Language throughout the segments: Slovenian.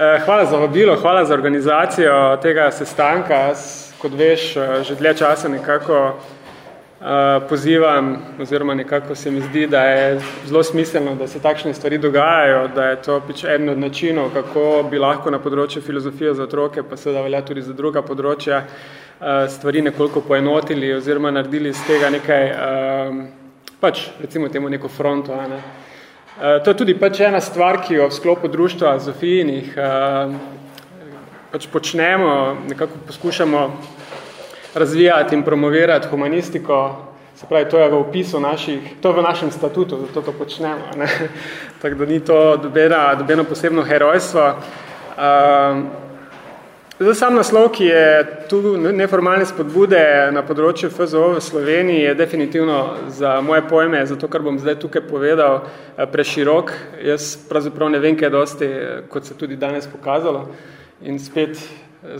Hvala za vabilo, hvala za organizacijo tega sestanka. Kot veš, že dlje časa nekako pozivam, oziroma nekako se mi zdi, da je zelo smiselno, da se takšne stvari dogajajo, da je to pič eden od načinov, kako bi lahko na področju filozofije za otroke, pa seveda velja tudi za druga področja, stvari nekoliko poenotili oziroma naredili z tega nekaj, pač recimo temu neko fronto. Ne. To je tudi pač ena stvar, ki jo v sklopu društva Zofijinih pač počnemo, nekako poskušamo razvijati in promovirati humanistiko, se pravi, to je v opisu naših, to je v našem statutu, zato to počnemo, ne? tako da ni to dobena, dobeno posebno herojstvo. Uh, zdaj sam naslov, ki je tu neformalne spodbude na področju FZO v Sloveniji, je definitivno za moje pojme, zato kar bom zdaj tukaj povedal, preširok. Jaz pravzaprav ne vem, kaj dosti, kot se tudi danes pokazalo. In spet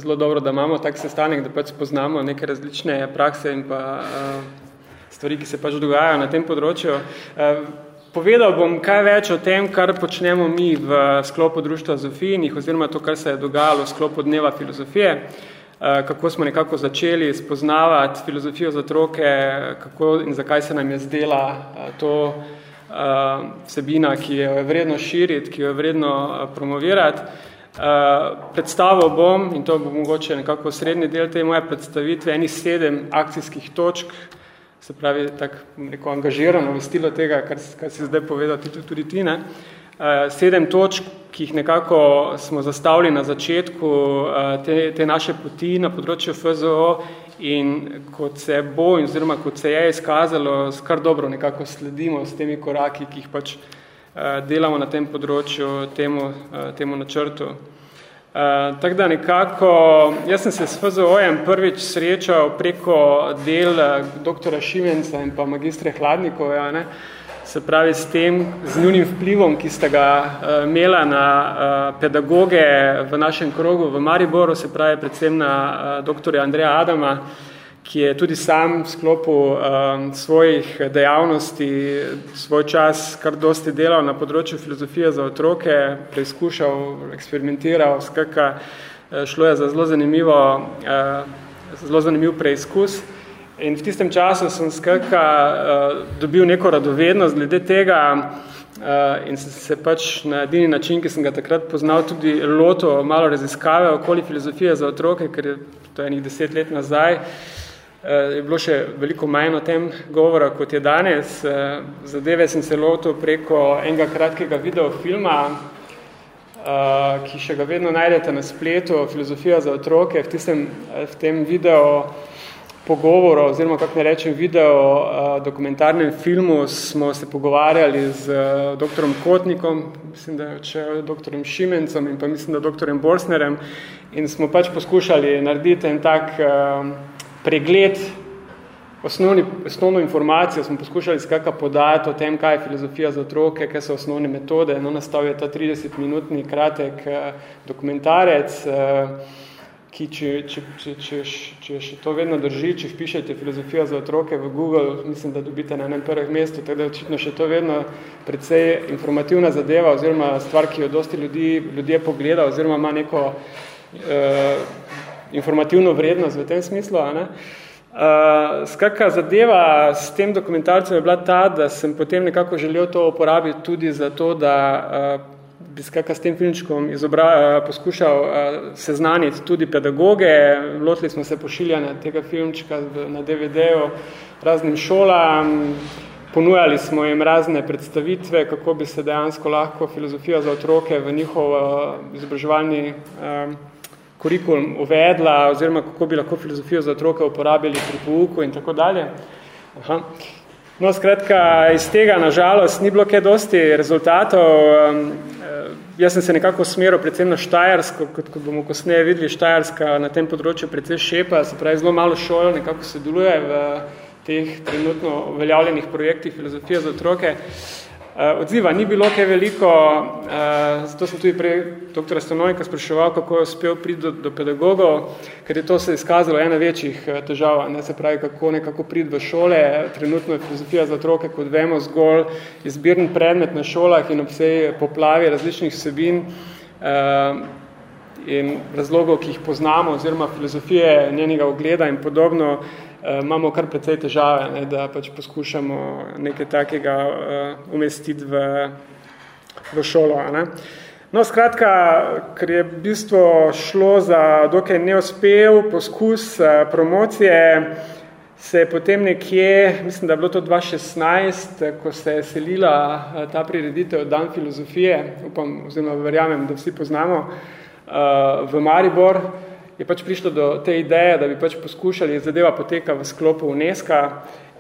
zelo dobro, da imamo tak sestanek, da pač poznamo neke različne prakse in pa stvari, ki se pač dogajajo na tem področju. Povedal bom kaj več o tem, kar počnemo mi v sklopu društva Zofijinih, oziroma to, kar se je dogajalo v sklopu dneva filozofije, kako smo nekako začeli spoznavati filozofijo za otroke, kako in zakaj se nam je zdela to vsebina, ki jo je vredno širiti, ki jo je vredno promovirati. Predstavil bom, in to bo mogoče nekako srednji del te moje predstavitve, eni sedem akcijskih točk, se pravi tako neko angažirano vestilo tega, kar, kar si zdaj povedal tudi, tudi ti, ne? Uh, sedem točk, ki jih nekako smo zastavili na začetku uh, te, te naše poti na področju FZO in kot se bo, oziroma kot se je izkazalo, kar dobro nekako sledimo s temi koraki, ki jih pač Eh, delamo na tem področju, temu, eh, temu načrtu. Uh, tako da nekako, jaz sem se s FZO-jem prvič srečal preko del doktora Šimenca in pa magistre Hladnikova, ne, se pravi s tem, z njunim vplivom, ki sta ga uh, imela na uh, pedagoge v našem krogu v Mariboru, se pravi predvsem na uh, doktorja Andreja Adama, uh, ki je tudi sam v sklopu um, svojih dejavnosti svoj čas kar dosti delal na področju filozofije za otroke, preizkušal, eksperimentiral, skaka, eh, šlo je za zelo zanimivo, uh, zelo zanimiv preizkus. In v tistem času sem skaka uh, dobil neko radovednost glede tega uh, in sem se pač na edini način, ki sem ga takrat poznal, tudi loto malo raziskave okoli filozofije za otroke, ker je to enih deset let nazaj, uh, Eh, je bilo še veliko manj o tem govora, kot je danes. Eh, zadeve sem se lotil preko enega kratkega videofilma, eh, ki še ga vedno najdete na spletu, Filozofija za otroke. V, tistem, v tem video pogovoru, oziroma kako ne rečem video dokumentarnem filmu, smo se pogovarjali z doktorom Kotnikom, mislim, da je doktorem Šimencem in pa mislim, da doktorem Borsnerem in smo pač poskušali narediti en tak pregled, osnovni, osnovno informacijo smo poskušali skaka podati o tem, kaj je filozofija za otroke, kaj so osnovne metode. No, nastal je ta 30-minutni kratek uh, dokumentarec, uh, ki, če, če, če, če, če še to vedno drži, če vpišete filozofija za otroke v Google, mislim, da dobite na enem prvih mestu, tako da očitno še to vedno predvsej informativna zadeva oziroma stvar, ki jo dosti ljudi, ljudje pogleda oziroma ima neko uh, informativno vrednost v tem smislu. A ne? Uh, skaka zadeva s tem dokumentarcem je bila ta, da sem potem nekako želel to uporabiti tudi za to, da uh, bi skaka s tem filmčkom izobra, uh, poskušal uh, seznaniti tudi pedagoge. Lotili smo se pošiljanja tega filmčka na DVD-u raznim šolam, ponujali smo jim razne predstavitve, kako bi se dejansko lahko filozofija za otroke v njihov uh, izobraževalni uh, kurikulum uvedla, oziroma kako bi lahko filozofijo za otroke uporabili pri pouku in tako dalje. Aha. No, skratka, iz tega, nažalost, ni bilo kaj dosti rezultatov. Um, eh, jaz sem se nekako smeril predvsem na Štajersko, kot, kot bomo kasneje videli, Štajerska na tem področju predvsem šepa, se pravi, zelo malo šol nekako se deluje v teh trenutno uveljavljenih projektih filozofije za otroke. Uh, odziva ni bilo kaj veliko, uh, zato sem tudi prej dr. Stanovnika spraševal, kako je uspel priti do, do pedagogov, ker je to se izkazalo ena večjih eh, težav, ne se pravi, kako nekako priti v šole. Trenutno je filozofija za otroke, kot vemo, zgolj izbirni predmet na šolah in ob vsej poplavi različnih vsebin. In razlogov, ki jih poznamo, oziroma filozofije njenega ogleda in podobno, imamo kar precej težave, ne, da pač poskušamo nekaj takega uh, umestiti v, v šolo. Ne. No, skratka, ker je v bistvu šlo za dokaj neuspel poskus uh, promocije, se je potem nekje, mislim, da je bilo to 2016, ko se je selila ta prireditev Dan filozofije, upam, oziroma verjamem, da vsi poznamo, v Maribor, je pač prišlo do te ideje, da bi pač poskušali, zadeva poteka v sklopu UNESCO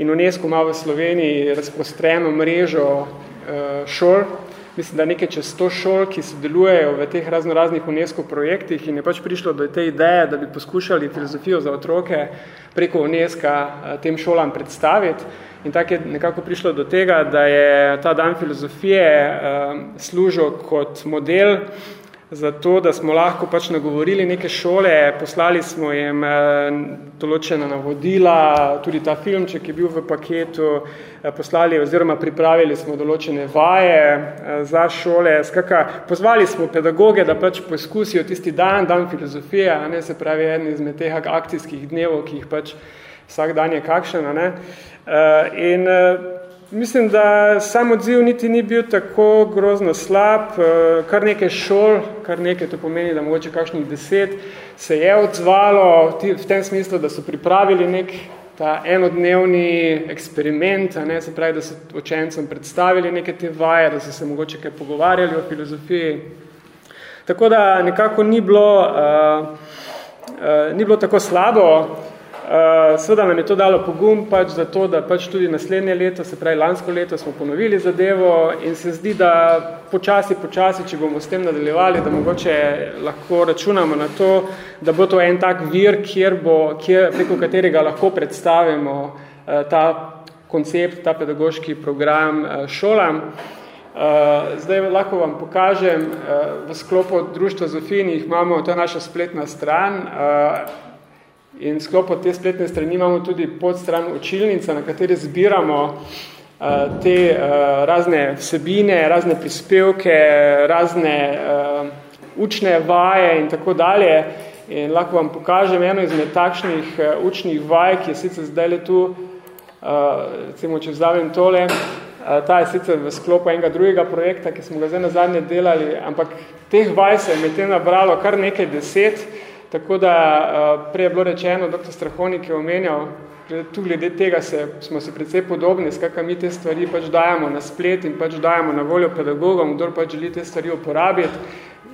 in UNESCO ima v Sloveniji razprostreno mrežo šol, mislim, da nekaj čez 100 šol, ki sodelujejo v teh razno raznih UNESCO projektih in je pač prišlo do te ideje, da bi poskušali filozofijo za otroke preko UNESCO tem šolam predstaviti. In tako je nekako prišlo do tega, da je ta dan filozofije uh, služil kot model zato, da smo lahko pač nagovorili neke šole, poslali smo jim eh, določena navodila, tudi ta filmček je bil v paketu, eh, poslali oziroma pripravili smo določene vaje eh, za šole, skaka, pozvali smo pedagoge, da pač poskusijo tisti dan, dan filozofije, ne se pravi eden izmed teh akcijskih dnevov, ki jih pač vsak dan je kakšen, ne. In Mislim, da sam odziv niti ni bil tako grozno slab, eh, kar nekaj šol, kar nekaj, to pomeni, da mogoče kakšnih deset, se je odzvalo v tem smislu, da so pripravili nek ta enodnevni eksperiment, a ne, se pravi, da so učencem predstavili neke te vaje, da so se mogoče kaj pogovarjali o filozofiji. Tako da nekako ni bilo, uh, uh, ni bilo tako slabo, Uh, seveda nam je to dalo pogum pač za to, da pač tudi naslednje leto, se pravi lansko leto, smo ponovili zadevo in se zdi, da počasi, počasi, če bomo s tem nadaljevali, da mogoče lahko računamo na to, da bo to en tak vir, kjer bo, kjer, preko katerega lahko predstavimo uh, ta koncept, ta pedagoški program uh, šolam. Uh, zdaj lahko vam pokažem, uh, v sklopu Društva Zofini imamo, to je naša spletna stran, uh, In v sklopu te spletne strani imamo tudi podstran učilnica, na kateri zbiramo uh, te uh, razne vsebine, razne prispevke, razne uh, učne vaje in tako dalje. In lahko vam pokažem eno izmed takšnih uh, učnih vaj, ki je sicer zdaj le tu, uh, recimo, če vzavem tole, uh, ta je sicer v sklopu enega drugega projekta, ki smo ga zdaj nazadnje delali, ampak teh vaj se je med tem nabralo kar nekaj deset, Tako da eh, prej je bilo rečeno, dr. Strahonik je omenjal, tu glede tega se, smo se precej podobni, skakaj mi te stvari pač dajemo na splet in pač dajemo na voljo pedagogom, kdor pač želi te stvari uporabiti.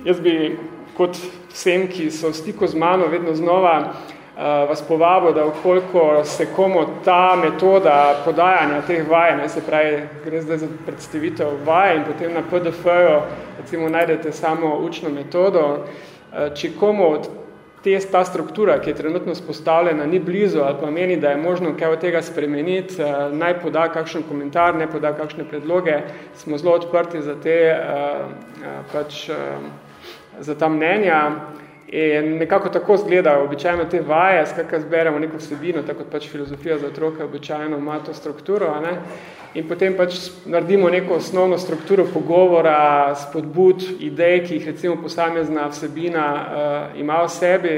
Jaz bi kot vsem, ki so v stiku z mano, vedno znova uh, vas povabo, da okoliko se komu ta metoda podajanja teh vaj, ne, se pravi, gre zdaj za predstavitev vaj in potem na PDF-ju recimo najdete samo učno metodo, uh, če komu od te, ta struktura, ki je trenutno spostavljena, ni blizu ali pa meni, da je možno kaj od tega spremeniti, eh, naj poda kakšen komentar, ne poda kakšne predloge, smo zelo odprti za te eh, eh, pač za ta mnenja in nekako tako zgleda običajno te vaje, skakaj zberemo neko vsebino, tako kot pač filozofija za otroke običajno ima to strukturo, a ne? in potem pač naredimo neko osnovno strukturo pogovora, spodbud, idej, ki jih recimo posamezna vsebina uh, ima v sebi,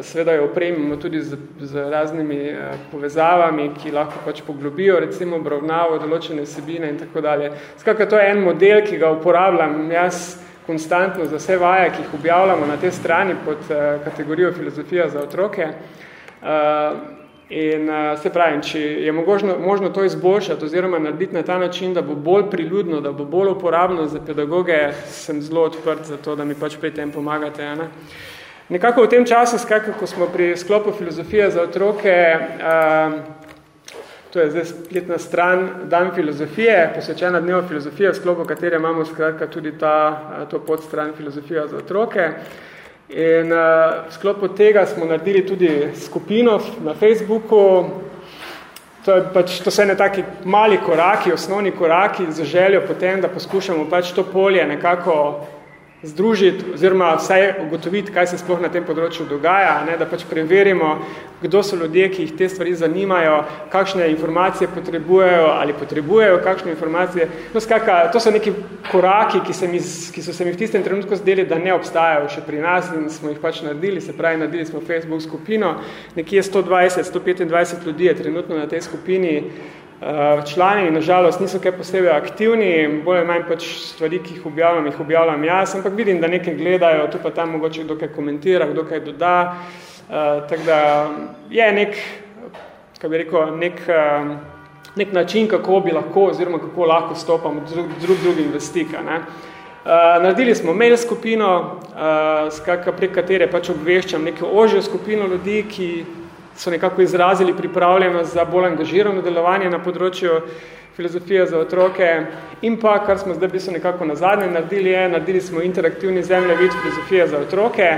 seveda jo opremimo tudi z, z raznimi uh, povezavami, ki lahko pač poglobijo recimo obravnavo določene vsebine in tako dalje. Skakaj, to je en model, ki ga uporabljam jaz konstantno za vse vaje, ki jih objavljamo na tej strani pod uh, kategorijo filozofija za otroke. Uh, In uh, se pravim, če je možno, možno to izboljšati oziroma narediti na ta način, da bo bolj priljudno, da bo bolj uporabno za pedagoge, sem zelo odprt za to, da mi pač pri tem pomagate. Ne? Nekako v tem času, skakaj, ko smo pri sklopu filozofije za otroke, uh, to je zdaj spletna stran Dan filozofije, posvečena dnevo filozofije, v sklopu katere imamo skratka tudi ta, to podstran filozofija za otroke. In uh, v sklopu tega smo naredili tudi skupino na Facebooku. To, je pač, to so ene taki mali koraki, osnovni koraki za željo potem, da poskušamo pač to polje nekako združiti oziroma vsaj ugotoviti, kaj se sploh na tem področju dogaja, ne, da pač preverimo, kdo so ljudje, ki jih te stvari zanimajo, kakšne informacije potrebujejo ali potrebujejo kakšne informacije. No, skaka, to so neki koraki, ki, se mi, ki so se mi v tistem trenutku zdeli, da ne obstajajo še pri nas in smo jih pač naredili, se pravi, naredili smo Facebook skupino, nekje 120-125 ljudi je trenutno na tej skupini, člani nažalost niso kaj posebej aktivni, bolj manj pač stvari, ki jih objavljam, jih objavljam jaz, ampak vidim, da nekaj gledajo, tu pa tam mogoče kdo kaj komentira, kdo kaj doda, uh, tako da je nek, kaj bi rekel, nek, uh, nek način, kako bi lahko oziroma kako lahko stopamo drug, drug drugim v stika. Ne. Uh, naredili smo mail skupino, uh, skaka, prek katere pač obveščam neko ožjo skupino ljudi, ki so nekako izrazili pripravljenost za bolj angažirano delovanje na področju filozofije za otroke in pa, kar smo zdaj bistvo nekako na zadnje naredili, je, naredili smo interaktivni zemljevid filozofije za otroke,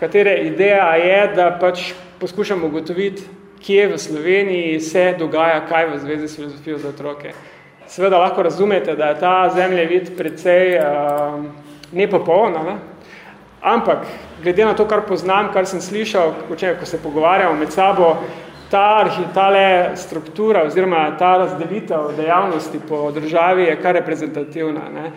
katere ideja je, da pač poskušamo ugotoviti, kje v Sloveniji se dogaja kaj v zvezi s filozofijo za otroke. Seveda lahko razumete, da je ta zemljevid precej uh, nepopolna, ne? Ampak glede na to, kar poznam, kar sem slišal, ko, če, ko se pogovarjamo med sabo, ta tale struktura oziroma ta razdelitev dejavnosti po državi je kar reprezentativna. Ne.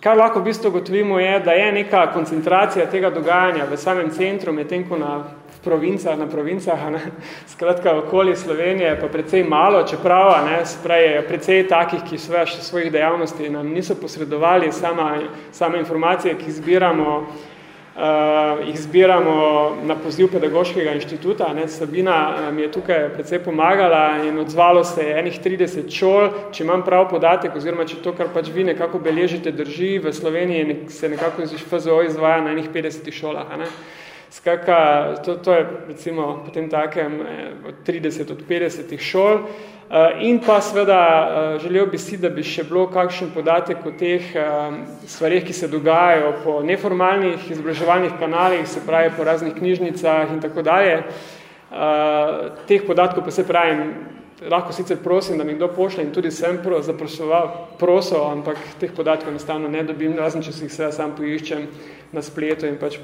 Kar lahko v bistvu gotovimo je, da je neka koncentracija tega dogajanja v samem centru, medtem ko na provincah, na provincah, ne, skratka okoli Slovenije, pa precej malo, čeprav ne, spraje, precej takih, ki še svojih dejavnosti nam niso posredovali sama, sama informacije, ki zbiramo uh, jih zbiramo na poziv pedagoškega inštituta. Ne. Sabina eh, mi je tukaj predvsej pomagala in odzvalo se je enih 30 šol. Če imam prav podatek, oziroma če to, kar pač vi nekako beležite, drži, v Sloveniji se nekako iz FZO izvaja na enih 50 šolah. Ne. Skaka, to, to je recimo potem takem eh, od 30 od 50 šol. Eh, in pa seveda eh, želel bi si, da bi še bilo kakšen podatek o teh eh, stvarih, ki se dogajajo po neformalnih izobraževalnih kanalih, se pravi po raznih knjižnicah in tako dalje. Teh podatkov pa se pravim, lahko sicer prosim, da mi kdo pošle in tudi sem pro, zaprosoval, prosil, ampak teh podatkov enostavno ne dobim, razen če si jih seveda sam poiščem na spletu in pač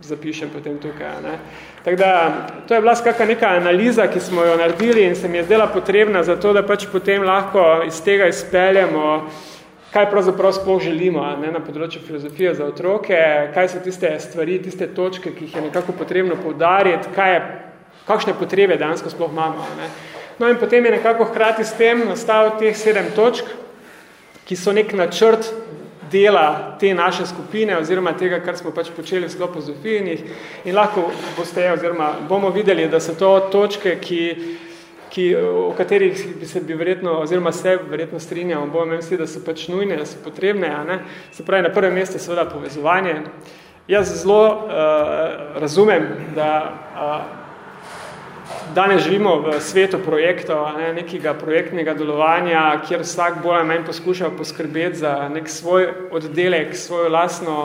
zapišem potem tukaj. Ne. Tako da, to je bila skaka neka analiza, ki smo jo naredili in se mi je zdela potrebna za to, da pač potem lahko iz tega izpeljemo, kaj pravzaprav sploh želimo ne, na področju filozofije za otroke, kaj so tiste stvari, tiste točke, ki jih je nekako potrebno poudariti, kaj je, kakšne potrebe dansko sploh imamo. Ne. No in potem je nekako hkrati s tem nastal teh sedem točk, ki so nek načrt dela te naše skupine oziroma tega, kar smo pač počeli v sklopu Zofijinih in lahko boste oziroma bomo videli, da so to točke, ki, ki, o katerih bi se bi verjetno oziroma se verjetno strinjamo, bomo misli, da so pač nujne, da so potrebne, a ne? se pravi na prvem mestu seveda povezovanje. Jaz zelo uh, razumem, da uh, Danes živimo v svetu projektov, ne, nekega projektnega delovanja, kjer vsak bolj manj poskuša poskrbeti za nek svoj oddelek, svojo lastno,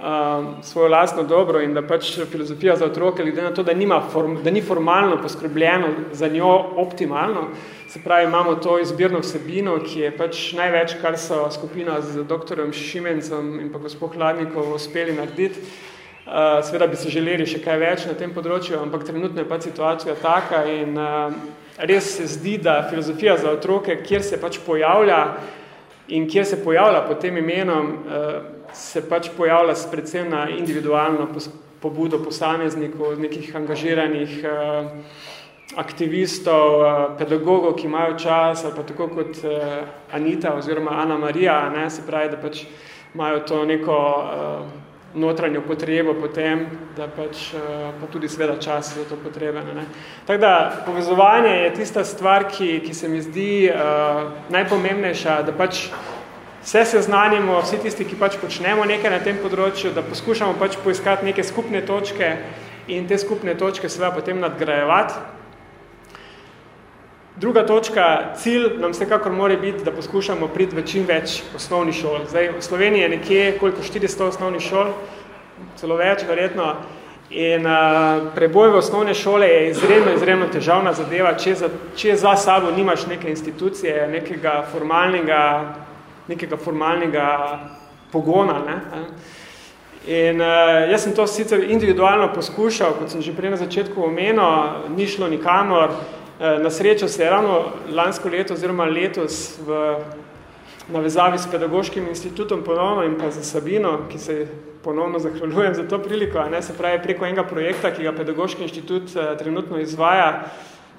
um, svojo lastno dobro in da pač filozofija za otroke, glede na to, da, nima form, da ni formalno poskrbljeno za njo optimalno, se pravi, imamo to izbirno vsebino, ki je pač največ, kar so skupina z doktorem Šimencem in pa gospod Hladnikov uspeli narediti, Uh, seveda bi se želeli še kaj več na tem področju, ampak trenutno je pa situacija taka in uh, res se zdi, da filozofija za otroke, kjer se pač pojavlja in kjer se pojavlja pod tem imenom, uh, se pač pojavlja predvsem na individualno pobudo posameznikov, nekih angažiranih aktivistov, pedagogov, ki imajo čas, ali pa tako kot Anita oziroma Ana Marija, ne, se pravi, da pač imajo to neko uh, notranjo potrebo potem, da pač eh, pa tudi seveda čas za to potrebene. Ne. Tako da povezovanje je tista stvar, ki, ki se mi zdi uh, najpomembnejša, da pač vse se znanimo, vsi tisti, ki pač počnemo nekaj na tem področju, da poskušamo pač poiskati neke skupne točke in te skupne točke seveda potem nadgrajevati. Druga točka, cilj nam vsekakor mora biti, da poskušamo priti v čim več osnovnih šol. Zdaj, v Sloveniji je nekje koliko 400 osnovnih šol, celo več verjetno, in uh, preboj v osnovne šole je izredno, izredno težavna zadeva, če za, če za sabo nimaš neke institucije, nekega formalnega, nekega formalnega pogona. Ne? In uh, jaz sem to sicer individualno poskušal, kot sem že prej na začetku omenil, ni šlo nikamor. Uh, na srečo se je ravno lansko leto oziroma letos v navezavi s pedagoškim institutom ponovno in pa za Sabino, ki se ponovno zahvaljujem za to priliko, a ne, se pravi preko enega projekta, ki ga pedagoški inštitut uh, trenutno izvaja,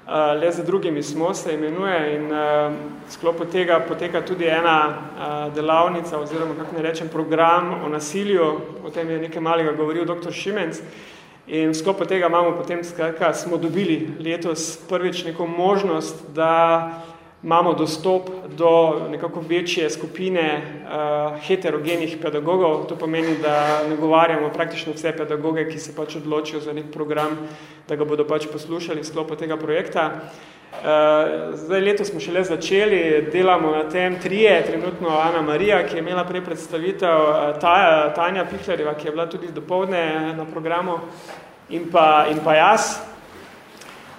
Eh, le za drugimi smo se imenuje in uh, sklopu tega poteka tudi ena delavnica oziroma, kako ne rečem, program o nasilju, o tem je nekaj malega govoril dr. Šimenc in v sklopu tega imamo potem, skratka, smo dobili letos prvič neko možnost, da imamo dostop do nekako večje skupine uh, heterogenih pedagogov. To pomeni, da nagovarjamo praktično vse pedagoge, ki se pač odločijo za nek program, da ga bodo pač poslušali v sklopu tega projekta. Uh, zdaj leto smo šele začeli, delamo na tem trije, trenutno Ana Marija, ki je imela prej predstavitev, uh, Tanja Pihlerjeva, ki je bila tudi dopoldne na programu, in pa, in pa jaz,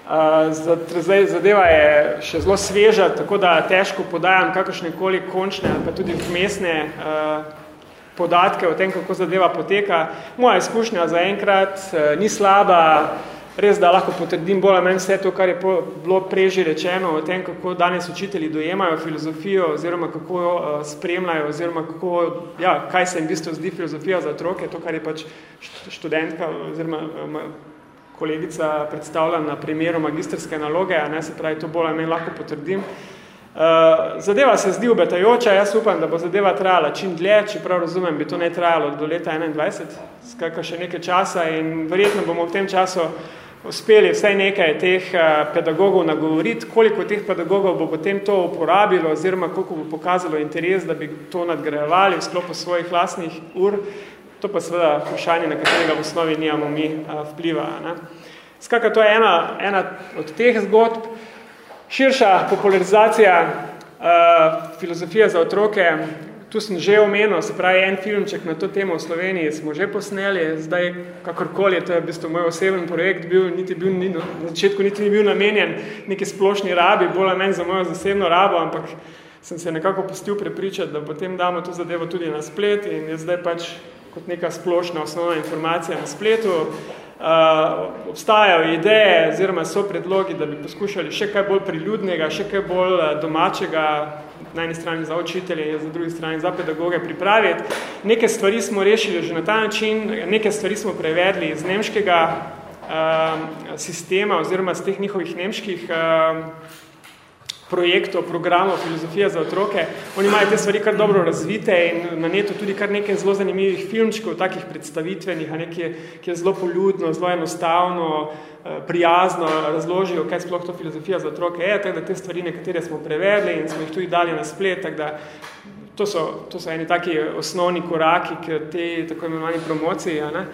Zdaj, zadeva je še zelo sveža, tako da težko podajam kakršne koli končne ali pa tudi vmesne podatke o tem, kako zadeva poteka. Moja izkušnja za enkrat ni slaba, res da lahko potrdim bolj meni vse to, kar je bilo preži rečeno o tem, kako danes učitelji dojemajo filozofijo oziroma kako uh, spremljajo oziroma kako, ja, kaj se jim v bistvu zdi filozofija za otroke, to, kar je pač študentka oziroma uh, kolegica predstavlja na primeru magistrske naloge, a ne se pravi, to bolj meni lahko potrdim. Uh, zadeva se zdi obetajoča, jaz upam, da bo zadeva trajala čim dlje, čeprav razumem, bi to ne trajalo do leta 21, skakaj še nekaj časa in verjetno bomo v tem času uspeli vsaj nekaj teh uh, pedagogov nagovoriti, koliko teh pedagogov bo potem to uporabilo oziroma koliko bo pokazalo interes, da bi to nadgrajevali v sklopu svojih lastnih ur. To pa seveda vprašanje, na katerega v osnovi nijamo mi a, vpliva. Ne. Skaka, to je ena, ena od teh zgodb. Širša popularizacija a, filozofije za otroke, tu sem že omenil, se pravi, en filmček na to temo v Sloveniji smo že posneli, zdaj kakorkoli, to je v bistvu moj oseben projekt bil, niti bil, ni, na začetku niti ni bil namenjen neki splošni rabi, bolj men za mojo zasebno rabo, ampak sem se nekako postil prepričati, da potem damo to zadevo tudi na splet in je zdaj pač kot neka splošna osnovna informacija na spletu. Uh, obstajajo ideje oziroma so predlogi, da bi poskušali še kaj bolj priljudnega, še kaj bolj domačega, na eni strani za učitelje in za drugi strani za pedagoge pripraviti. Neke stvari smo rešili že na ta način, neke stvari smo prevedli iz nemškega uh, sistema oziroma z teh njihovih nemških uh, projektov, programov, filozofija za otroke. Oni imajo te stvari kar dobro razvite in na netu tudi kar nekaj zelo zanimivih filmčkov, takih predstavitvenih, a nekaj, ki je zelo poljudno, zelo enostavno, eh, prijazno razložijo, kaj sploh to filozofija za otroke je, tako da te stvari nekatere smo prevedli in smo jih tudi dali na splet, tako da to so, to so eni taki osnovni koraki k te tako imenovani promociji. A ne?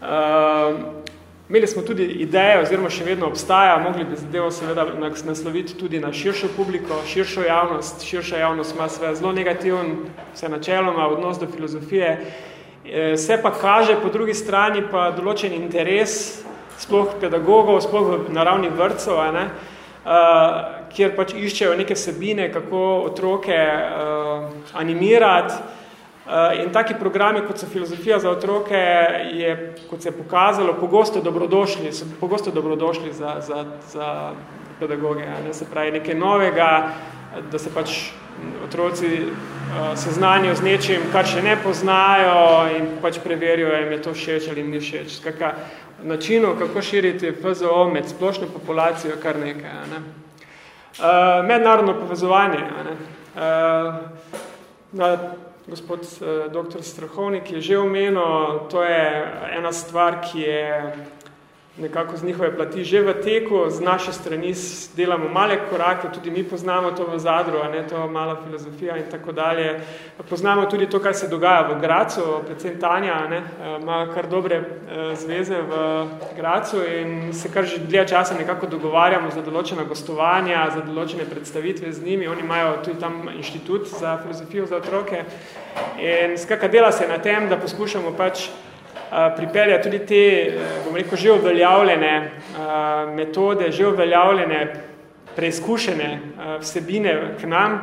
Uh, Imeli smo tudi ideje, oziroma še vedno obstaja, mogli bi zadevo seveda nasloviti tudi na širšo publiko, širšo javnost. Širša javnost ima seveda zelo negativen, vse načeloma, odnos do filozofije. E, se pa kaže po drugi strani pa določen interes, sploh pedagogov, sploh v naravnih vrtcev, ne, kjer pač iščejo neke sebine, kako otroke animirati, Eh, in taki programi, kot so filozofija za otroke, je, kot se je pokazalo, pogosto dobrodošli, so pogosto dobrodošli za, za, za pedagoge. Ne? Se pravi, nekaj novega, da se pač otroci uh, seznanijo z nečim, kar še ne poznajo in pač preverijo, jim je to všeč ali ni všeč. Skaka, načinu, kako širiti FZO med splošno populacijo, kar nekaj. Ne? Uh, mednarodno povezovanje. Ne? Na gospod eh, dr. Strahovnik je že omenil, to je ena stvar, ki je nekako z njihove plati že v teku, z naše strani delamo male korake, tudi mi poznamo to v zadru, a ne to mala filozofija in tako dalje. Poznamo tudi to, kaj se dogaja v Gracu, predvsem Tanja, ne, ima kar dobre eh, zveze v Gracu in se kar že dlje časa nekako dogovarjamo za določena gostovanja, za določene predstavitve z njimi. Oni imajo tudi tam inštitut za filozofijo za otroke in skaka dela se na tem, da poskušamo pač pripelja tudi te, bom rekel, že uveljavljene metode, že uveljavljene preizkušene vsebine k nam,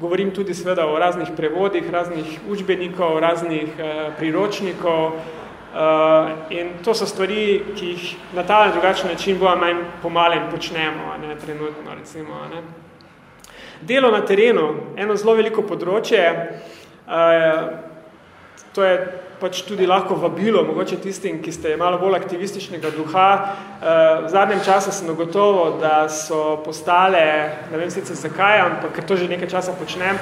govorim tudi seveda o raznih prevodih, raznih učbenikov, raznih uh, priročnikov, Uh, in to so stvari, ki jih na ta drugačen način bolj manj pomalem počnemo, ne, trenutno recimo. Ne. Delo na terenu, eno zelo veliko področje, uh, to je pač tudi lahko vabilo, mogoče tistim, ki ste malo bolj aktivističnega duha. Uh, v zadnjem času sem gotovo, da so postale, ne vem sicer zakaj, ampak ker to že nekaj časa počnem,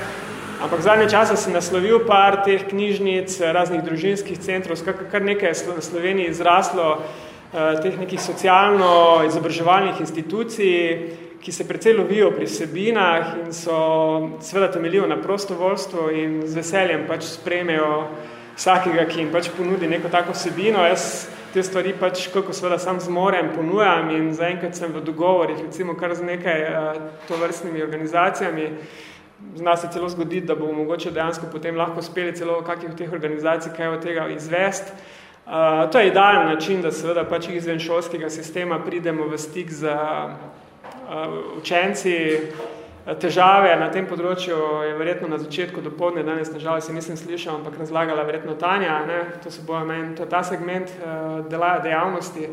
Ampak zadnje časa sem naslovil par teh knjižnic, raznih družinskih centrov, kar nekaj na Sloveniji izraslo eh, teh nekih socialno-izobraževalnih institucij, ki se precej lovijo pri sebinah in so seveda temeljijo na prostovoljstvu in z veseljem pač sprejmejo vsakega, ki jim pač ponudi neko tako sebino. Jaz te stvari pač, koliko seveda sam zmorem, ponujam in zaenkrat sem v dogovorih, recimo kar z nekaj uh, tovrstnimi organizacijami, zna se celo zgoditi, da bomo mogoče dejansko potem lahko speli celo kakih teh organizacij, kaj od tega izvest. Uh, to je idealen način, da seveda pač izven šolskega sistema pridemo v stik z uh, učenci. Težave na tem področju je verjetno na začetku dopoldne, danes nažalost se nisem slišal, ampak razlagala verjetno Tanja, ne? to se bojo meni, to je ta segment uh, dela, dejavnosti,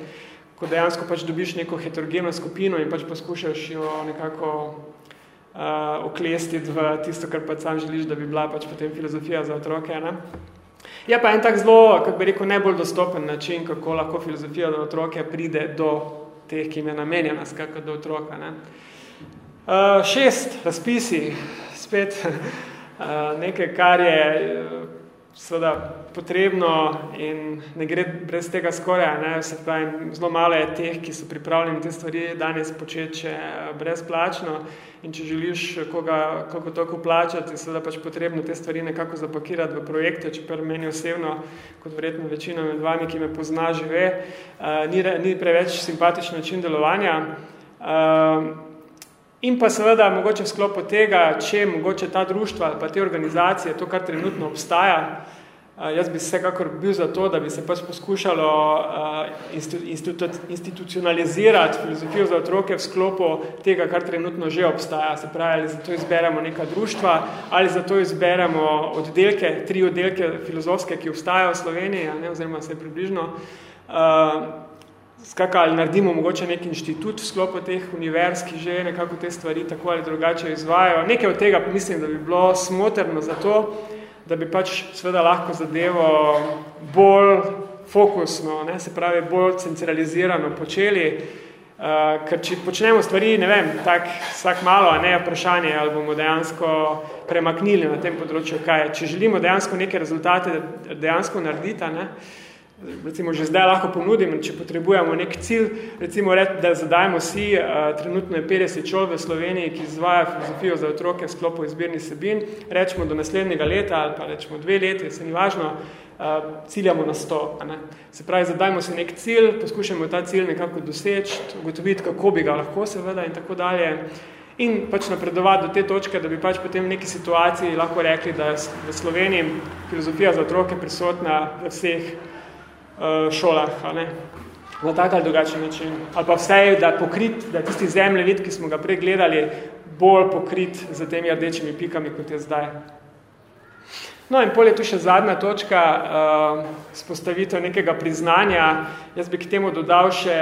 ko dejansko pač dobiš neko heterogeno skupino in pač poskušaš jo nekako uh, oklestiti v tisto, kar pa sam želiš, da bi bila pač potem filozofija za otroke. Ne? Je pa en tak zelo, kako bi rekel, najbolj dostopen način, kako lahko filozofija za otroke pride do teh, ki jim je namenjena, skakaj do otroka. Ne? Uh, šest razpisi, spet uh, nekaj, kar je uh, seveda potrebno in ne gre brez tega skoraj, ne, se pravi, zelo malo je teh, ki so pripravljeni te stvari danes početi brezplačno in če želiš koga, koliko toliko plačati, je seveda pač potrebno te stvari nekako zapakirati v projekte, čeprav meni osebno, kot verjetno večina med vami, ki me pozna, žive, uh, ni, ni preveč simpatičen način delovanja. Uh, In pa seveda mogoče v sklopu tega, če mogoče ta društva ali pa te organizacije, to, kar trenutno obstaja, jaz bi vsekakor bil za to, da bi se pač poskušalo institucionalizirati filozofijo za otroke v sklopu tega, kar trenutno že obstaja. Se pravi, ali zato izberemo neka društva, ali zato izberemo oddelke, tri oddelke filozofske, ki obstajajo v Sloveniji, ne, oziroma se približno, skakaj, ali naredimo mogoče nek inštitut v sklopu teh univerz, ki že nekako te stvari tako ali drugače izvajajo. Nekaj od tega mislim, da bi bilo smotrno za to, da bi pač seveda lahko zadevo bolj fokusno, ne, se pravi bolj centralizirano počeli, uh, ker če počnemo stvari, ne vem, tak vsak malo, a ne vprašanje, ali bomo dejansko premaknili na tem področju, kaj je. Če želimo dejansko neke rezultate dejansko narediti, ne, uh, recimo že zdaj lahko ponudim, če potrebujemo nek cilj, recimo reči, da zadajmo si, uh, trenutno je 50 šol v Sloveniji, ki izvaja filozofijo za otroke v sklopu izbirnih sebin, rečemo do naslednjega leta ali pa rečemo dve leti, se ni važno, uh, ciljamo na 100. Ne? Se pravi, zadajmo si nek cilj, poskušamo ta cilj nekako doseči, ugotoviti, kako bi ga lahko seveda in tako dalje. In pač napredovati do te točke, da bi pač potem v neki situaciji lahko rekli, da je v Sloveniji filozofija za otroke prisotna v vseh šolah, a ne? na tak ali drugačen način. Ali pa vse, da pokrit, da tisti zemljevid, ki smo ga pregledali, bolj pokrit z temi rdečimi pikami, kot je zdaj. No in pol je tu še zadnja točka, uh, spostavitev nekega priznanja. Jaz bi k temu dodal še,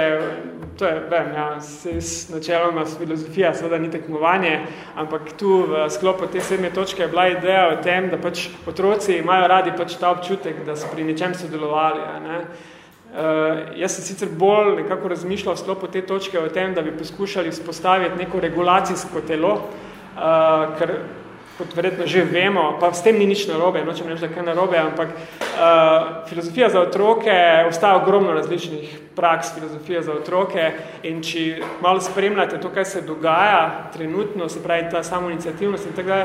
to je, vem, ja, s načeloma filozofija, seveda ni tekmovanje, ampak tu v sklopu te sedme točke je bila ideja o tem, da pač otroci imajo radi pač ta občutek, da so pri nečem sodelovali. Ne? Uh, jaz sem sicer bolj nekako razmišljal v sklopu te točke o tem, da bi poskušali vzpostaviti neko regulacijsko telo, uh, ker kot verjetno že vemo, pa s tem ni nič narobe, nočem reči, da kaj narobe, ampak uh, filozofija za otroke, obstaja ogromno različnih praks filozofije za otroke in če malo spremljate to, kaj se dogaja trenutno, se pravi ta samoiniciativnost in tako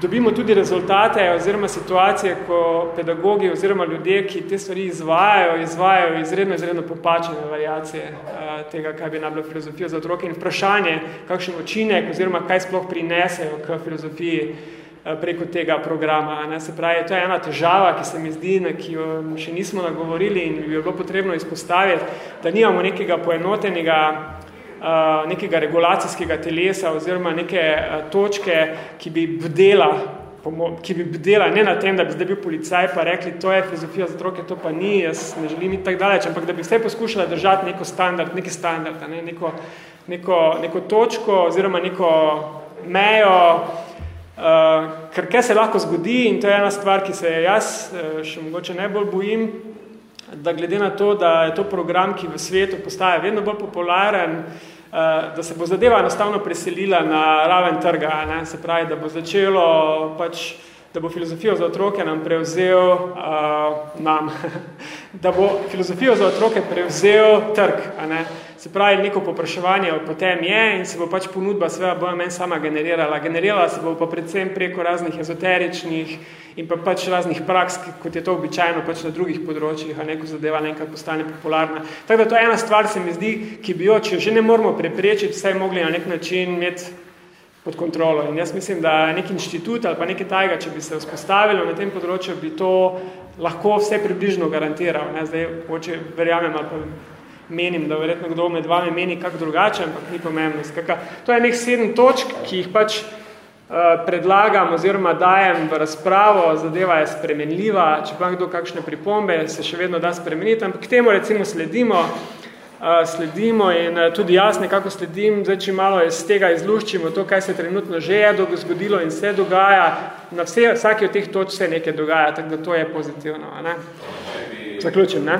dobimo tudi rezultate oziroma situacije, ko pedagogi oziroma ljudje, ki te stvari izvajajo, izvajajo izredno, izredno popačene variacije eh, tega, kaj bi nabila filozofija za otroke in vprašanje, kakšen učinek oziroma kaj sploh prinesejo k filozofiji eh, preko tega programa. Ne? Se pravi, to je ena težava, ki se mi zdi, na ki jo še nismo nagovorili in bi bilo potrebno izpostaviti, da nimamo nekega poenotenega nekega regulacijskega telesa oziroma neke uh, točke, ki bi bdela ki bi bdela ne na tem, da bi zdaj bil policaj pa rekli, to je filozofija za otroke, to pa ni, jaz ne želim iti tako daleč, ampak da bi vse poskušala držati neko standard, neki standard, ne, neko, neko, neko točko oziroma neko mejo, uh, ker kaj se lahko zgodi in to je ena stvar, ki se jaz uh, še mogoče najbolj bojim, da glede na to, da je to program, ki v svetu postaja vedno bolj popularen, uh, Eh, da se bo zadeva enostavno preselila na raven trga, ne? se pravi, da bo začelo pač da bo filozofijo za otroke nam prevzel uh, nam, da bo filozofijo za otroke prevzel trg, a ne? Se pravi, neko popraševanje potem je in se bo pač ponudba svega bo meni sama generirala. Generirala se bo pa predvsem preko raznih ezoteričnih in pa pač raznih praks, kot je to običajno pač na drugih področjih, a neko zadeva nekaj postane popularna. Tako da to je ena stvar, se mi zdi, ki bi jo, če že ne moramo preprečiti, vsaj mogli na nek način imeti pod kontrolo. In jaz mislim, da nek inštitut ali pa nekaj tajga, če bi se vzpostavilo na tem področju, bi to lahko vse približno garantiral. Ne? Zdaj, oče, verjamem ali pa menim, da verjetno kdo med vami meni kak drugače, ampak ni pomembno. Skaka, to je nek sedem točk, ki jih pač uh, predlagam oziroma dajem v razpravo, zadeva je spremenljiva, če pa kdo kakšne pripombe, se še vedno da spremeniti, ampak k temu recimo sledimo, sledimo in tudi jaz nekako sledim, zdaj če malo iz tega izluščimo to, kaj se trenutno že je zgodilo in se dogaja, na vse, vsaki od teh toč se nekaj dogaja, tako da to je pozitivno. Ne? Zaključim, ne?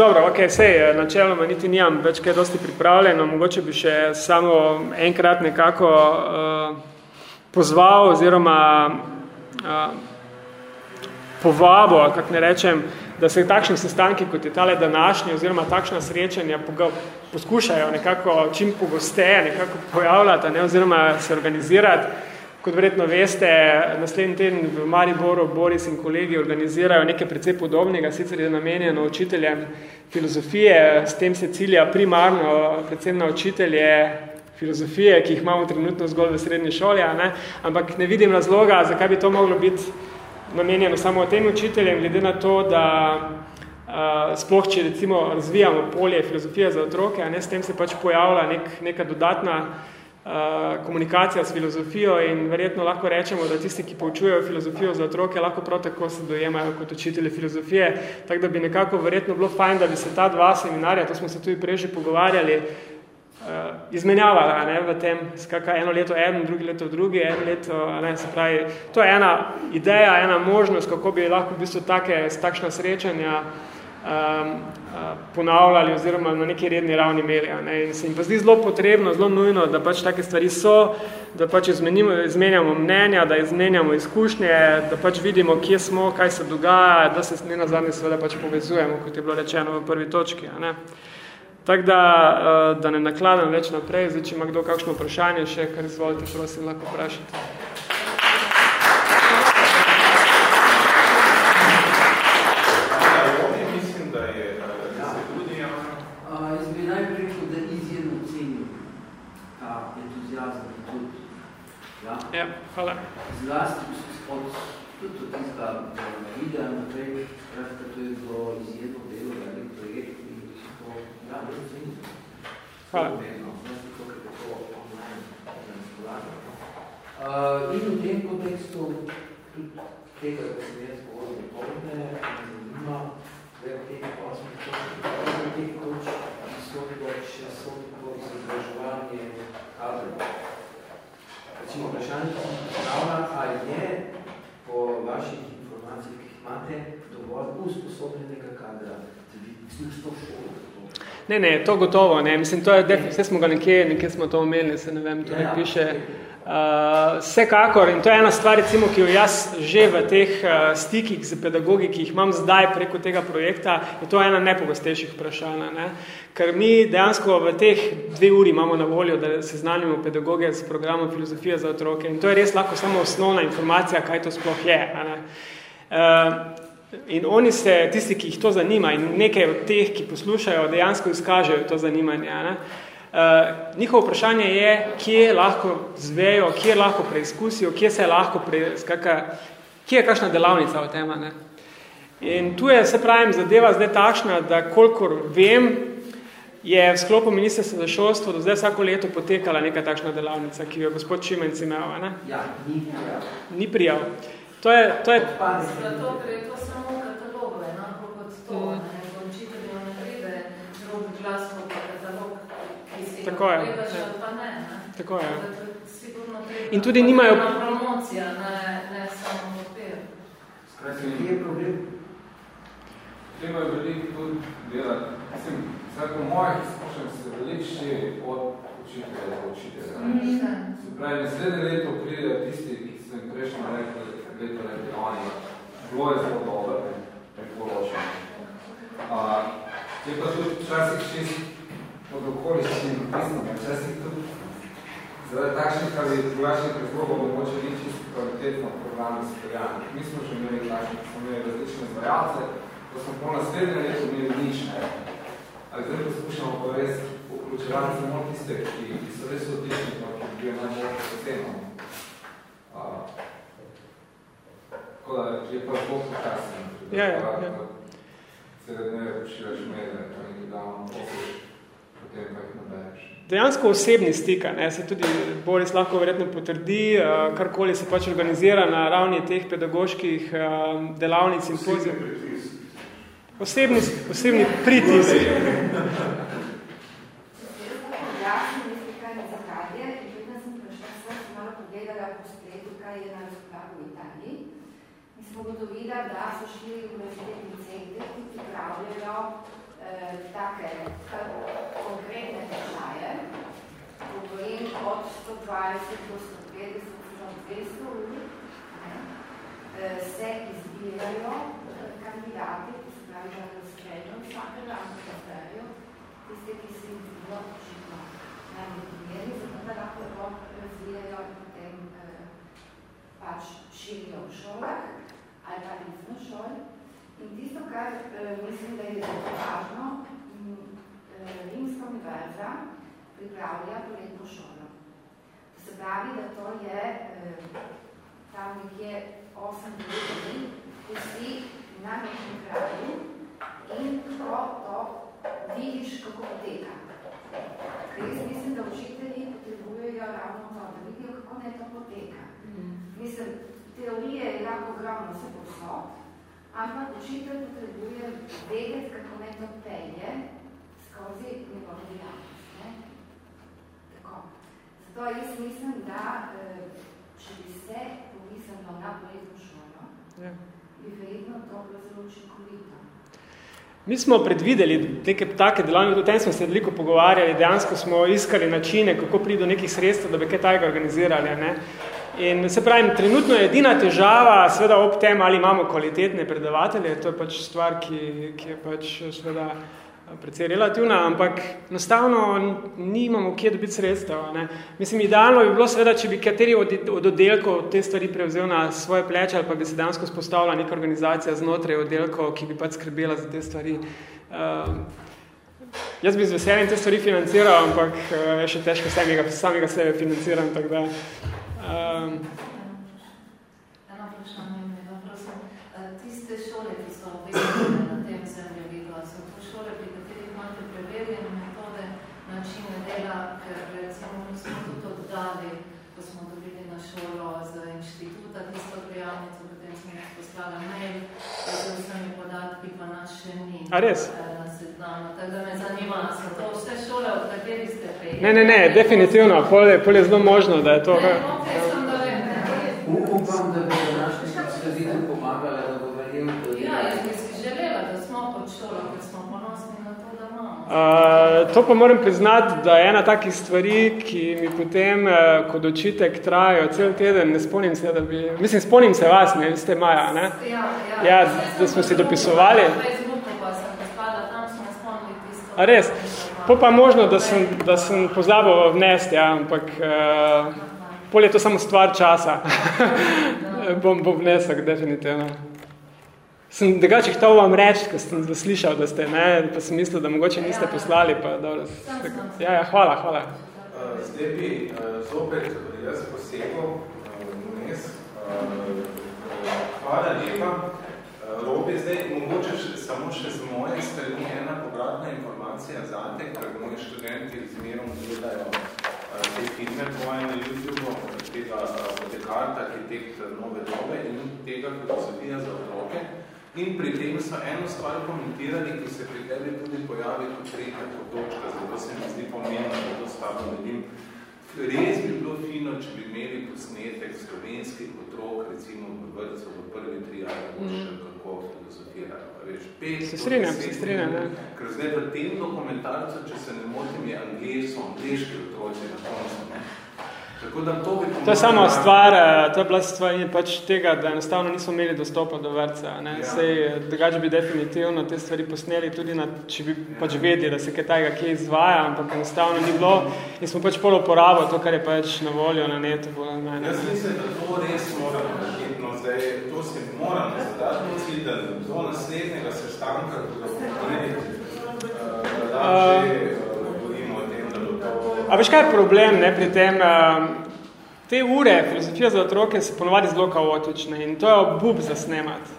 Dobro, ok, sej, načeloma niti nijam več kaj dosti pripravljeno, mogoče bi še samo enkrat nekako uh, pozval oziroma uh, povabo, kak ne rečem, da se takšni sestanki, kot je tale današnji, oziroma takšna srečanja poskušajo nekako čim pogosteje nekako pojavljati, ne, oziroma se organizirati. Kot verjetno veste, naslednji teden v Mariboru Boris in kolegi organizirajo nekaj precej podobnega, sicer je namenjeno učiteljem filozofije, s tem se cilja primarno predvsem na učitelje filozofije, ki jih imamo trenutno zgolj v srednji šoli, ne? ampak ne vidim razloga, zakaj bi to moglo biti namenjeno samo tem učiteljem, glede na to, da uh, sploh, če recimo razvijamo polje filozofije za otroke, a ne, s tem se pač pojavlja nek, neka dodatna uh, komunikacija s filozofijo in verjetno lahko rečemo, da tisti, ki poučujejo filozofijo za otroke, lahko prav tako se dojemajo kot učitelji filozofije, tako da bi nekako verjetno bilo fajn, da bi se ta dva seminarja, to smo se tudi prej že pogovarjali, uh, izmenjavala ne, v tem, skaka eno leto en, drugi leto drugi, en leto, ne, se pravi, to je ena ideja, ena možnost, kako bi lahko v bistvu take, takšna srečanja um, uh, ponavljali oziroma na neki redni ravni imeli. Ne, in se jim pa zdi zelo potrebno, zelo nujno, da pač take stvari so, da pač izmenimo, izmenjamo mnenja, da izmenjamo izkušnje, da pač vidimo, kje smo, kaj se dogaja, da se ne nazadnje seveda pač povezujemo, kot je bilo rečeno v prvi točki. Ne. Uh, Tako da, eh, da ne nakladam več naprej, zdaj, če ima kdo kakšno vprašanje še, kar izvolite, prosim, lahko vprašate. Hvala. Zlasti od tudi od tista videa naprej, kratka, to je bilo izjedno delo, velik projekt, Hvala. Uh, in v tem kontekstu tudi tega, da sem jaz govoril dopoledne, me zanima, da je v teh osmih točkih, ki so še soliko izobraževanje kadrov. Recimo, vprašanje, ki sem postavlja, a je po vaših informacijah, ki imate, dovolj usposobljenega kadra, da bi to šolo, Ne, ne, to gotovo, ne. Mislim, to je, vse smo ga nekje, nekje smo to omenili, se ne vem, to ne ja, piše. Uh, vsekakor, in to je ena stvar, recimo, ki jo jaz že v teh uh, stikih z pedagogi, ki jih imam zdaj preko tega projekta, je to ena nepogostejših vprašanja. Ne? Ker mi dejansko v teh dve uri imamo na voljo, da se znanimo pedagoge s programom filozofije za otroke. In to je res lahko samo osnovna informacija, kaj to sploh je. Ne? Uh, In oni se, tisti, ki jih to zanima in nekaj od teh, ki poslušajo, dejansko izkažejo to zanimanje. Ne? Uh, njihovo vprašanje je, kje lahko zvejo, kje lahko preizkusijo, kje se lahko pre, skaka, kje je kakšna delavnica o tem. Ne? In tu je, se pravim, zadeva zdaj takšna, da kolikor vem, je v sklopu ministrstva za šolstvo do zdaj vsako leto potekala neka takšna delavnica, ki jo je gospod Čimenc imel, ne? Ja, ni prijav. Ni prijav. To je, to je... Zato, ker je to samo katalog, enako kot to, Mm. ne, ko učitelj ne pride drug glas kot katalog, ki si Tako je, ali pa ne, ne. Tako je. In tudi nimajo- promocija, ne, ne samo papir. Skratka, kje je problem? Treba je veliko tudi delati. Mislim, vsaj po mojih izkušnjah se veliko še od učitelja do učitelja. Se pravi, naslednje leto pridejo tisti, ki so jim prejšnjo leto, leto rekli, oni, bilo je zelo dobro, ne, priporočam. Uh, je pa tudi včasih čist od okoliščin, mislim, včasih tudi zaradi takšnih ali drugačnih razlogov mogoče ni čisto kvalitetno programe speljani. Mi smo že imeli takšne, smo imeli različne izvajalce, ko smo po naslednje leto imeli nič, ne. Ali zdaj poskušamo pa res vključevati samo tiste, ki, ki so res odlični, pa ki bijo najbolj posebno. Uh, tako da je pa zelo počasno. Ja, ja, ja. Cele dneve pošiljaš medle, pa nekaj davno posiš, potem pa jih nabereš. Dejansko osebni stik, ne, se tudi Boris lahko verjetno potrdi, eh, karkoli se pač organizira na ravni teh pedagoških eh, delavnic in poziv. Osebni, osebni pritisk. V ugotovila, da so štiri univerzitetni centri, ki pripravljajo take kar konkretne tečaje. Govorim od 120 do 150 do 200 ur. Eh, se izbirajo eh, kandidati, ki se pravi, da razstreljno vsakega, razstreljjo tiste, ki se jim zelo očitno najbolj primeri, zato da lahko to razvijajo in potem eh, pač širijo v šolah ali pa izven šol. In tisto, kar eh, mislim, da je zelo važno, m, eh, Rimska univerza pripravlja poletno šolo. To se pravi, da to je eh, tam nekje 8 dni, vsi na nekem kraju in ko to vidiš, kako poteka. Ker jaz mislim, da učitelji potrebujejo ravno to, da vidijo, kako ne to poteka. Mislim, teorije je lahko ogromno vse posod, ampak učitelj potrebuje vedeti, kako ne to pelje skozi njegovo dejavnost. ne. Tako. Zato jaz mislim, da eh, če bi se povisalo na poletno šolo, Ja. bi verjetno to bilo zelo učinkovito. Mi smo predvideli neke take delavnice, o tem smo se veliko pogovarjali, dejansko smo iskali načine, kako priti do nekih sredstev, da bi kaj tajega organizirali. Ne? In se pravim, trenutno je edina težava, seveda ob tem, ali imamo kvalitetne predavatelje, to je pač stvar, ki, ki je pač seveda precej relativna, ampak enostavno nimamo kje dobiti sredstev. Ne? Mislim, idealno bi bilo seveda, če bi kateri od, od oddelkov te stvari prevzel na svoje pleče ali pa bi se dansko spostavila neka organizacija znotraj oddelkov, ki bi pač skrbela za te stvari. Uh, jaz bi z veseljem te stvari financiral, ampak uh, še težko samega, samega sebe financiram, tako da... Um, Eno vprašanje imela, prosim. Eh, Tiste šole, ki so obvezne na tem zemljevidu, so to šole, pri katerih imate preverjene metode, načine dela, ker recimo mi smo tudi oddali, ko smo dobili na šolo z inštituta tisto prijavnico, potem smo jih poslala mail, z vsemi podatki pa nas še ni. A res? seznamu. Tako da me zanima, so to vse šole, od katerih ste prejeli? ne, ne, ne, definitivno, pol je, pol je zelo možno, da je to... Ne, okej, sem da vem, ne. Upam, da bi današnji predstavitev pomagala, da bo verjel, da Ja, jaz bi si želela, da smo pod šolo, ker smo ponosni na to, da imamo. Uh, to pa moram priznati, da je ena takih stvari, ki mi potem uh, kot očitek trajajo cel teden, ne spomnim se, da bi... Mislim, spomnim se vas, ne, vi ste Maja, ne? Ja, Ja, Saj da sem smo si tudi dopisovali. Na Facebooku pa sem poslala, tam smo spomnili tisto. A res? Po pa možno, da sem, da sem pozabil vnesti, ja, ampak uh, pol je to samo stvar časa. bom, bom vnesel, definitivno. Sem drugače hotel vam reči, ko sem slišal, da ste, ne, pa sem mislil, da mogoče niste poslali, pa dobro. Ja, ja, hvala, hvala. Uh, Zdaj bi uh, zopet jaz posegel uh, vmes. Uh, hvala lepa. Uh, Robi, zdaj mogoče še, samo še z moje strani ena povratna informacija. Informacija zate, ker moji študenti zmerom gledajo uh, te filme tvoje na YouTube, tega uh, Descartes, arhitekt nove dobe in tega filozofija za otroke. In pri tem so eno stvar komentirali, ki se pri tebi tudi pojavi kot tretja točka, zato se mi zdi pomembno, da to stavno vidim. Res bi bilo fino, če bi imeli posnetek slovenskih otrok, recimo v vrtcu v prvi tri ali mm. Veš, pet, se strinjam, se strinjam. Ker zdaj v tem dokumentarcu, če se ne motim, je angliško, angliški otroci na koncu. Ne? Tako da to, bi to je samo stvar, eh, to je bila stvar pač tega, da enostavno nismo imeli dostopa do vrca. Ne? Ja. Sej, drugače bi definitivno te stvari posneli tudi, na, če bi ja. pač vedeli, da se kaj tajega kje izvaja, ampak enostavno ni bilo in smo pač pol uporabo to, kar je pač na voljo na netu. Ne, ne. Jaz mislim, da to res moramo to se moramo zadati cilj, da do naslednjega sestanka, ko ga bomo eh, da že uh, A veš, kaj je problem ne, pri tem? Uh, te ure, filozofija za otroke, so ponovadi zelo kaotične in to je obub za snemati.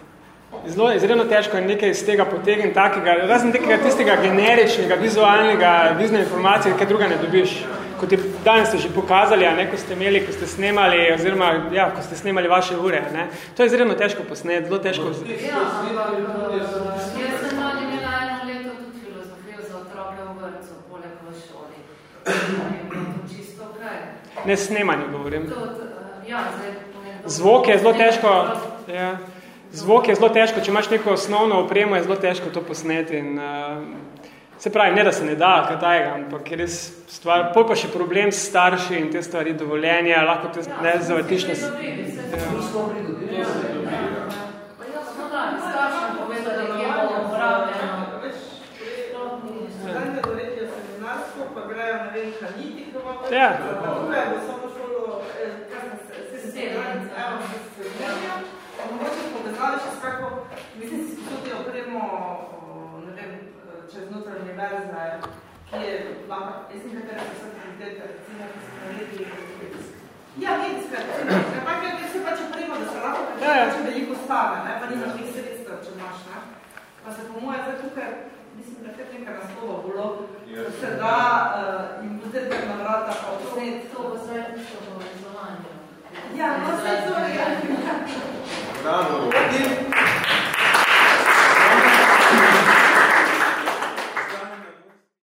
Zelo, izredno težko je nekaj iz tega potegn takega, razen nekega tistega generičnega, vizualnega, vizne informacije, kaj druga ne dobiš. Kot je danes ste že pokazali, ne, ko ste imeli, ko ste snemali, oziroma, ja, ko ste snemali vaše ure, ne. To je izredno težko posneti, zelo težko. Ja, ampak, jaz sem ali imela eno leto tudi filozofijo za otroke v vrtu, poleg v šoli. Ne snemanje govorim. Eh, ja, Zvok je zelo težko. Ja. Zvok je zelo težko, če imaš neko osnovno opremo, je zelo težko to posneti. In, uh, se pravi, ne da se ne da, kaj tajega, ampak je res stvar. Pol pa še problem s starši in te stvari dovoljenja, lahko te ja, ne zavatiš na... Ja, Ja. Mogoče povezali še s kako, mislim, si tudi opremo, čez notranjega razraja, ki je vam, jaz sem katera so vsak pridet, recimo, ki se naredi Ja, medijska recimo, ja, pa ker se pač opremo, da se lahko ja, ja. veliko stane, ne, pa nimaš teh sredstev, če imaš, ne. Pa se po moje zdaj tukaj, mislim, da kar nekaj naslova bilo, ja. da se da uh, jim budete na vrata pa vsnet. To bo zdaj tisto povezovanje. Ja, no, vse to je. Bravo, Rodi. Thank you.